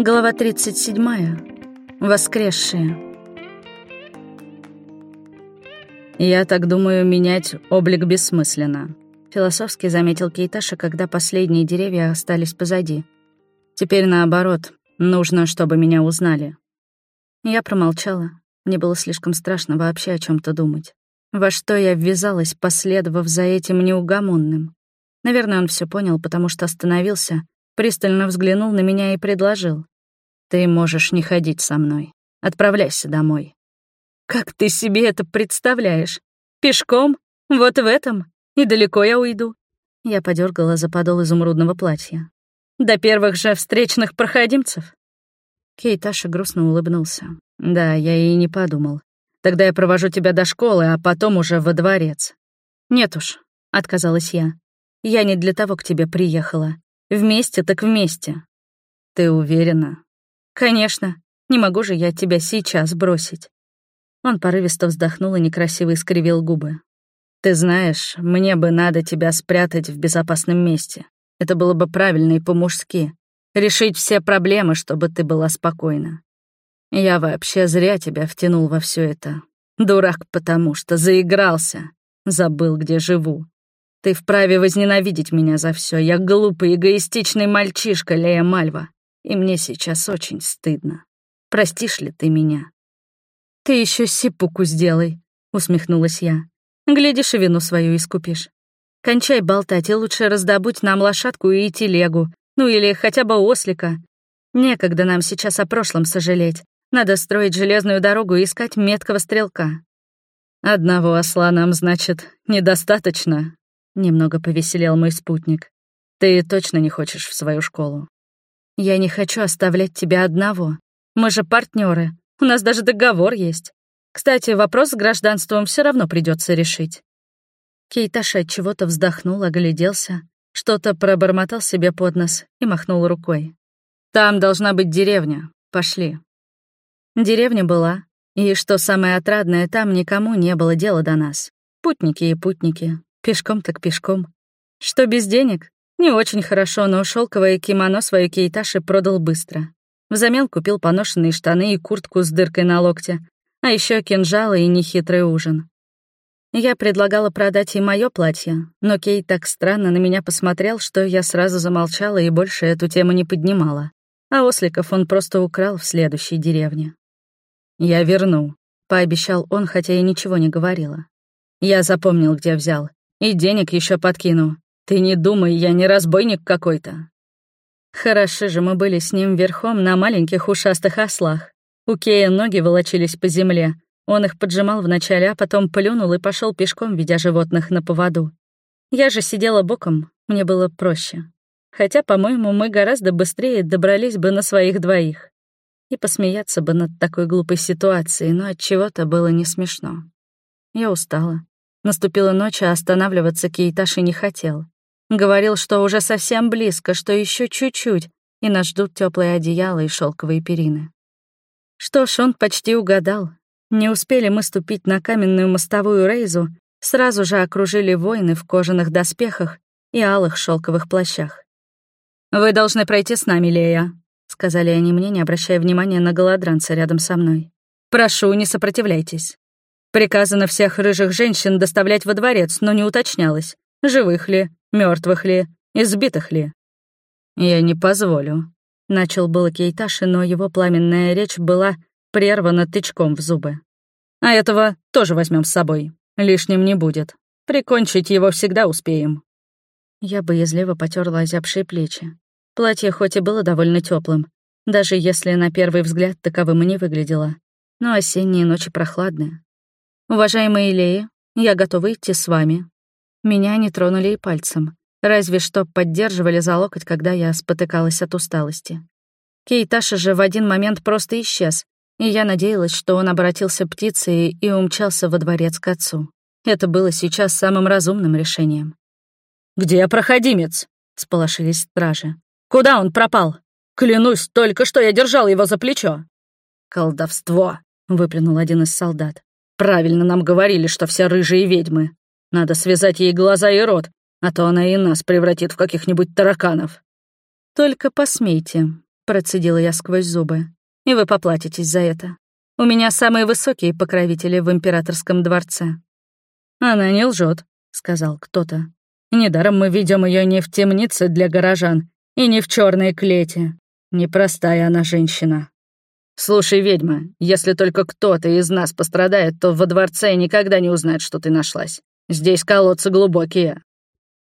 Глава 37. Воскресшие. «Я так думаю, менять облик бессмысленно», — философски заметил Кейташа, когда последние деревья остались позади. «Теперь наоборот, нужно, чтобы меня узнали». Я промолчала. Мне было слишком страшно вообще о чем то думать. Во что я ввязалась, последовав за этим неугомонным? Наверное, он все понял, потому что остановился, пристально взглянул на меня и предложил. «Ты можешь не ходить со мной. Отправляйся домой». «Как ты себе это представляешь? Пешком? Вот в этом? И далеко я уйду?» Я подергала за подол изумрудного платья. «До первых же встречных проходимцев?» Кейташа грустно улыбнулся. «Да, я и не подумал. Тогда я провожу тебя до школы, а потом уже во дворец». «Нет уж», — отказалась я. «Я не для того к тебе приехала. Вместе так вместе. Ты уверена? Конечно. Не могу же я тебя сейчас бросить. Он порывисто вздохнул и некрасиво искривил губы. Ты знаешь, мне бы надо тебя спрятать в безопасном месте. Это было бы правильно и по-мужски. Решить все проблемы, чтобы ты была спокойна. Я вообще зря тебя втянул во все это. Дурак, потому что заигрался. Забыл, где живу. Ты вправе возненавидеть меня за все. Я глупый, эгоистичный мальчишка, Лея Мальва. И мне сейчас очень стыдно. Простишь ли ты меня? Ты еще сипуку сделай, усмехнулась я. Глядишь, и вину свою искупишь. Кончай болтать и лучше раздобудь нам лошадку и телегу, ну или хотя бы ослика. Некогда нам сейчас о прошлом сожалеть. Надо строить железную дорогу и искать меткого стрелка. Одного осла нам, значит, недостаточно, Немного повеселел мой спутник. Ты точно не хочешь в свою школу? Я не хочу оставлять тебя одного. Мы же партнеры. У нас даже договор есть. Кстати, вопрос с гражданством все равно придется решить. Кейташа от чего-то вздохнул, огляделся, что-то пробормотал себе под нос и махнул рукой. Там должна быть деревня. Пошли. Деревня была, и, что самое отрадное, там никому не было дела до нас. Путники и путники, Пешком так пешком. Что без денег? Не очень хорошо, но шелковое кимоно свою кейташи продал быстро. Взамен купил поношенные штаны и куртку с дыркой на локте, а еще кинжалы и нехитрый ужин. Я предлагала продать и мое платье, но Кей так странно на меня посмотрел, что я сразу замолчала и больше эту тему не поднимала. А осликов он просто украл в следующей деревне. «Я верну», — пообещал он, хотя и ничего не говорила. «Я запомнил, где взял. И денег еще подкину. Ты не думай, я не разбойник какой-то». Хороши же мы были с ним верхом на маленьких ушастых ослах. У Кея ноги волочились по земле. Он их поджимал вначале, а потом плюнул и пошел пешком, ведя животных на поводу. Я же сидела боком, мне было проще. Хотя, по-моему, мы гораздо быстрее добрались бы на своих двоих. И посмеяться бы над такой глупой ситуацией, но от чего-то было не смешно. Я устала. Наступила ночь, а останавливаться Кейташи не хотел. Говорил, что уже совсем близко, что еще чуть-чуть, и нас ждут теплые одеяла и шелковые перины. Что ж, он почти угадал. Не успели мы ступить на каменную мостовую рейзу, сразу же окружили воины в кожаных доспехах и алых шелковых плащах. «Вы должны пройти с нами, Лея», — сказали они мне, не обращая внимания на голодранца рядом со мной. «Прошу, не сопротивляйтесь». Приказано всех рыжих женщин доставлять во дворец, но не уточнялось, живых ли, мертвых ли, избитых ли. «Я не позволю», — начал было Кейташи, но его пламенная речь была прервана тычком в зубы. «А этого тоже возьмем с собой. Лишним не будет. Прикончить его всегда успеем». Я боязливо потерла озябшие плечи. Платье хоть и было довольно теплым, даже если на первый взгляд таковым и не выглядело, но осенние ночи прохладные. «Уважаемые Леи, я готова идти с вами». Меня не тронули и пальцем, разве что поддерживали за локоть, когда я спотыкалась от усталости. Кейташа же в один момент просто исчез, и я надеялась, что он обратился птицей и умчался во дворец к отцу. Это было сейчас самым разумным решением. «Где проходимец?» — сполошились стражи. «Куда он пропал? Клянусь, только что я держал его за плечо». «Колдовство!» — выплюнул один из солдат. Правильно нам говорили, что все рыжие ведьмы. Надо связать ей глаза и рот, а то она и нас превратит в каких-нибудь тараканов. Только посмейте, Процедила я сквозь зубы. «И вы поплатитесь за это. У меня самые высокие покровители в императорском дворце». «Она не лжет, сказал кто-то. «Недаром мы ведем ее не в темнице для горожан и не в черной клете. Непростая она женщина». «Слушай, ведьма, если только кто-то из нас пострадает, то во дворце никогда не узнает, что ты нашлась. Здесь колодцы глубокие».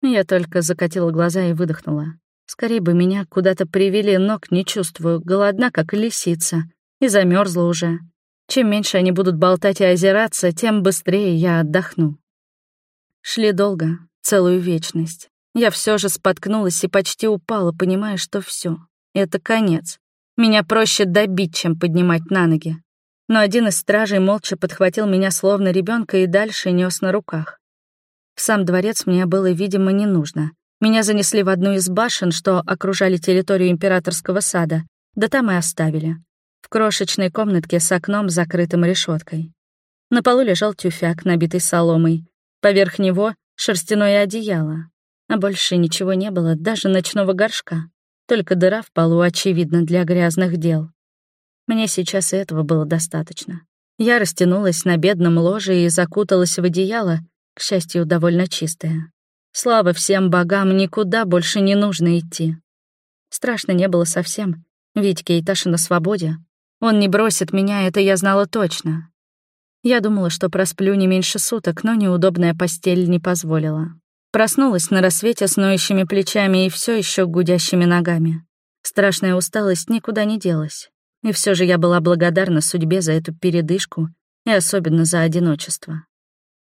Я только закатила глаза и выдохнула. Скорее бы меня куда-то привели, ног не чувствую, голодна, как лисица, и замерзла уже. Чем меньше они будут болтать и озираться, тем быстрее я отдохну. Шли долго, целую вечность. Я все же споткнулась и почти упала, понимая, что все, это конец. Меня проще добить, чем поднимать на ноги. Но один из стражей молча подхватил меня словно ребенка и дальше нес на руках. В сам дворец мне было, видимо, не нужно. Меня занесли в одну из башен, что окружали территорию императорского сада, да там и оставили. В крошечной комнатке с окном, закрытым решеткой. На полу лежал тюфяк, набитый соломой. Поверх него — шерстяное одеяло. А больше ничего не было, даже ночного горшка. Только дыра в полу, очевидно, для грязных дел. Мне сейчас и этого было достаточно. Я растянулась на бедном ложе и закуталась в одеяло, к счастью, довольно чистое. Слава всем богам, никуда больше не нужно идти. Страшно не было совсем, ведь Кейташа на свободе. Он не бросит меня, это я знала точно. Я думала, что просплю не меньше суток, но неудобная постель не позволила. Проснулась на рассвете с ноющими плечами и все еще гудящими ногами. Страшная усталость никуда не делась. И все же я была благодарна судьбе за эту передышку и особенно за одиночество.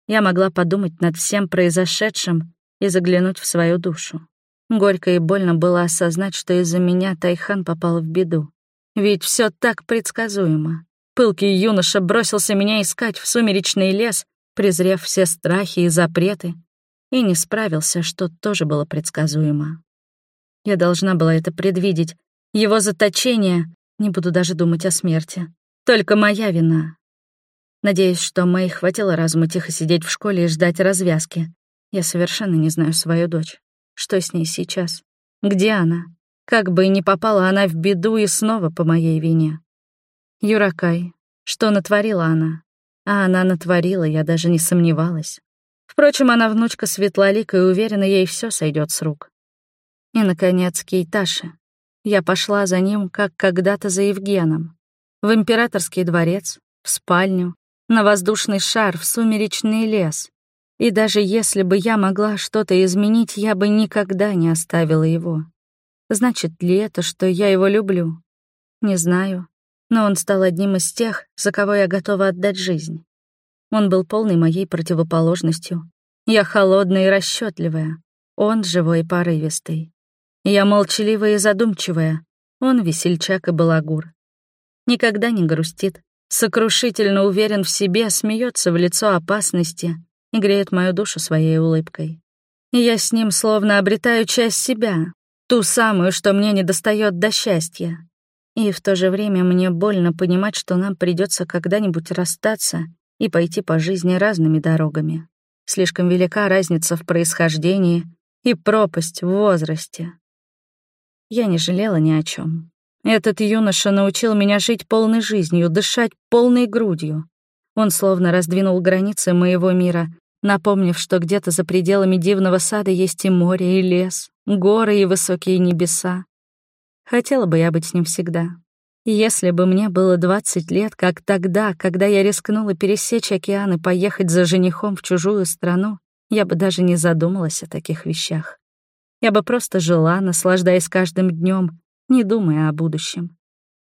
Я могла подумать над всем произошедшим и заглянуть в свою душу. Горько и больно было осознать, что из-за меня Тайхан попал в беду. Ведь все так предсказуемо. Пылкий юноша бросился меня искать в сумеречный лес, презрев все страхи и запреты, и не справился, что тоже было предсказуемо. Я должна была это предвидеть. Его заточение, не буду даже думать о смерти. Только моя вина. Надеюсь, что Мэй хватило разума тихо сидеть в школе и ждать развязки. Я совершенно не знаю свою дочь. Что с ней сейчас? Где она? Как бы и не попала она в беду и снова по моей вине. Юракай. Что натворила она? А она натворила, я даже не сомневалась. Впрочем, она внучка Светлолика и уверена, ей все сойдет с рук. И, наконец, Кейташи. Я пошла за ним, как когда-то за Евгеном. В императорский дворец, в спальню, на воздушный шар, в сумеречный лес. И даже если бы я могла что-то изменить, я бы никогда не оставила его. Значит ли это, что я его люблю? Не знаю, но он стал одним из тех, за кого я готова отдать жизнь. Он был полной моей противоположностью. Я холодная и расчетливая, он живой и порывистый. Я молчаливая и задумчивая, он весельчак и балагур. Никогда не грустит, сокрушительно уверен в себе, смеется в лицо опасности и греет мою душу своей улыбкой. я с ним словно обретаю часть себя, ту самую, что мне не достает до счастья. И в то же время мне больно понимать, что нам придется когда-нибудь расстаться и пойти по жизни разными дорогами. Слишком велика разница в происхождении и пропасть в возрасте. Я не жалела ни о чем. Этот юноша научил меня жить полной жизнью, дышать полной грудью. Он словно раздвинул границы моего мира, напомнив, что где-то за пределами дивного сада есть и море, и лес, горы и высокие небеса. Хотела бы я быть с ним всегда, если бы мне было 20 лет, как тогда, когда я рискнула пересечь океан и поехать за женихом в чужую страну, я бы даже не задумалась о таких вещах. Я бы просто жила, наслаждаясь каждым днем, не думая о будущем.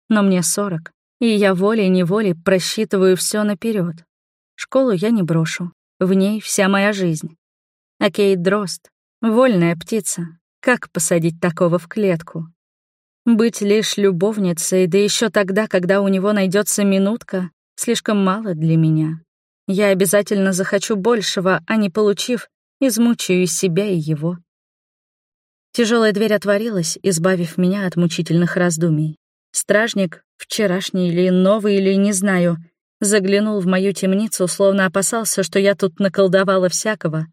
Но мне 40, и я волей-неволей просчитываю все наперед. Школу я не брошу, в ней вся моя жизнь. А Кейт Дрозд — вольная птица. Как посадить такого в клетку? Быть лишь любовницей, да еще тогда, когда у него найдется минутка, слишком мало для меня. Я обязательно захочу большего, а не получив, измучаю себя и его. Тяжелая дверь отворилась, избавив меня от мучительных раздумий. Стражник, вчерашний или новый, или не знаю, заглянул в мою темницу, словно опасался, что я тут наколдовала всякого,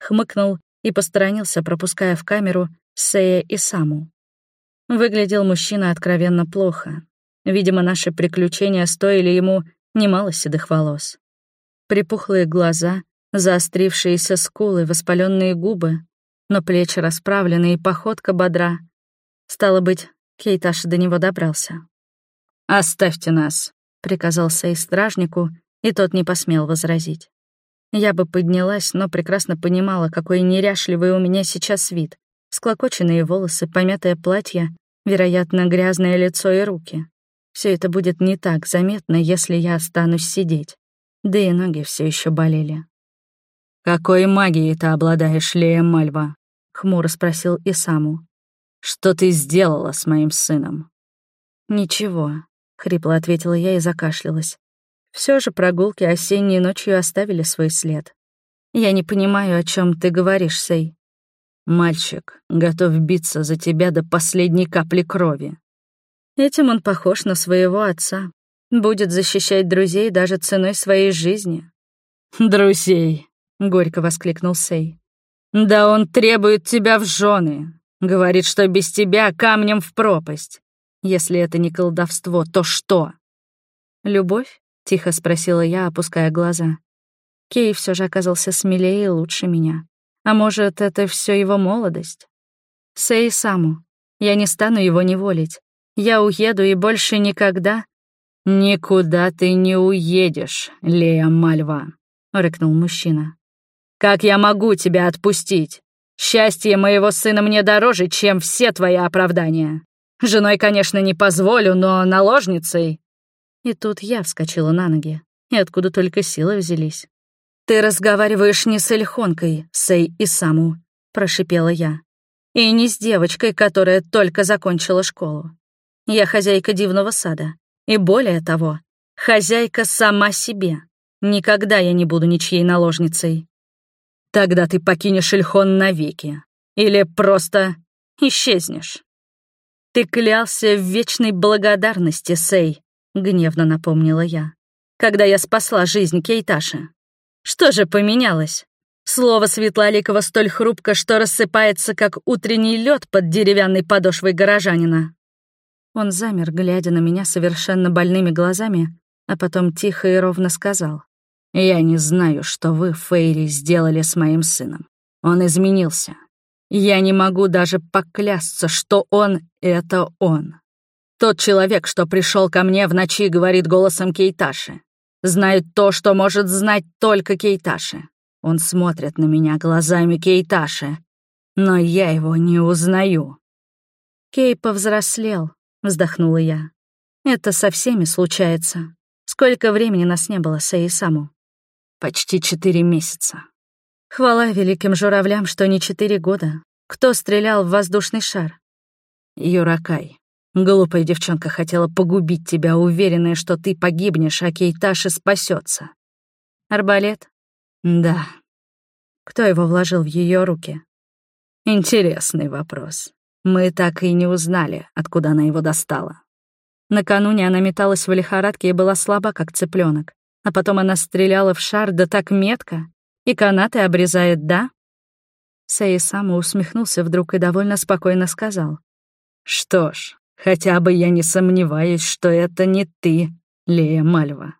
хмыкнул и посторонился, пропуская в камеру Сея и Саму. Выглядел мужчина откровенно плохо. Видимо, наши приключения стоили ему немало седых волос. Припухлые глаза, заострившиеся скулы, воспаленные губы, но плечи расправлены и походка бодра. Стало быть, Кейташ до него добрался. «Оставьте нас», — приказал Сей стражнику, и тот не посмел возразить. Я бы поднялась, но прекрасно понимала, какой неряшливый у меня сейчас вид. Склокоченные волосы, помятое платье, вероятно, грязное лицо и руки. Все это будет не так заметно, если я останусь сидеть. Да и ноги все еще болели. «Какой магией ты обладаешь, Лея Мальва?» — хмуро спросил Исаму. «Что ты сделала с моим сыном?» «Ничего», — хрипло ответила я и закашлялась. Все же прогулки осенней ночью оставили свой след. Я не понимаю, о чем ты говоришь, Сей. Мальчик готов биться за тебя до последней капли крови. Этим он похож на своего отца. Будет защищать друзей даже ценой своей жизни. «Друзей!» — горько воскликнул Сей. «Да он требует тебя в жены. Говорит, что без тебя камнем в пропасть. Если это не колдовство, то что?» «Любовь?» — тихо спросила я, опуская глаза. Кей все же оказался смелее и лучше меня. А может, это все его молодость? Сэй Саму, я не стану его неволить. Я уеду и больше никогда... «Никуда ты не уедешь, Лея Мальва», — рыкнул мужчина. «Как я могу тебя отпустить? Счастье моего сына мне дороже, чем все твои оправдания. Женой, конечно, не позволю, но наложницей и тут я вскочила на ноги. И откуда только силы взялись. «Ты разговариваешь не с Эльхонкой, Сей и Саму», — прошипела я. «И не с девочкой, которая только закончила школу. Я хозяйка дивного сада. И более того, хозяйка сама себе. Никогда я не буду ничьей наложницей. Тогда ты покинешь Эльхон навеки. Или просто исчезнешь. Ты клялся в вечной благодарности, Сей, гневно напомнила я. Когда я спасла жизнь Кейташи. Что же поменялось? Слово Светлоликова столь хрупко, что рассыпается, как утренний лед под деревянной подошвой горожанина. Он замер, глядя на меня совершенно больными глазами, а потом тихо и ровно сказал. «Я не знаю, что вы, Фейри, сделали с моим сыном. Он изменился. Я не могу даже поклясться, что он — это он. Тот человек, что пришел ко мне в ночи, говорит голосом Кейташи. Знает то, что может знать только Кейташи. Он смотрит на меня глазами Кейташи, но я его не узнаю. Кей повзрослел, вздохнула я. Это со всеми случается. Сколько времени нас не было с Эйсаму? Почти четыре месяца. Хвала великим журавлям, что не четыре года. Кто стрелял в воздушный шар? Юракай. Глупая девчонка хотела погубить тебя, уверенная, что ты погибнешь, а Кейташи спасется. Арбалет? Да. Кто его вложил в ее руки? Интересный вопрос. Мы так и не узнали, откуда она его достала. Накануне она металась в лихорадке и была слаба, как цыпленок. А потом она стреляла в шар, да так метко. И канаты обрезает, да? Сэй сам усмехнулся вдруг и довольно спокойно сказал. «Что ж, Хотя бы я не сомневаюсь, что это не ты, Лея Мальва.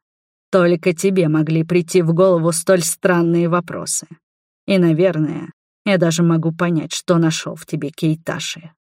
Только тебе могли прийти в голову столь странные вопросы. И, наверное, я даже могу понять, что нашел в тебе Кейташи.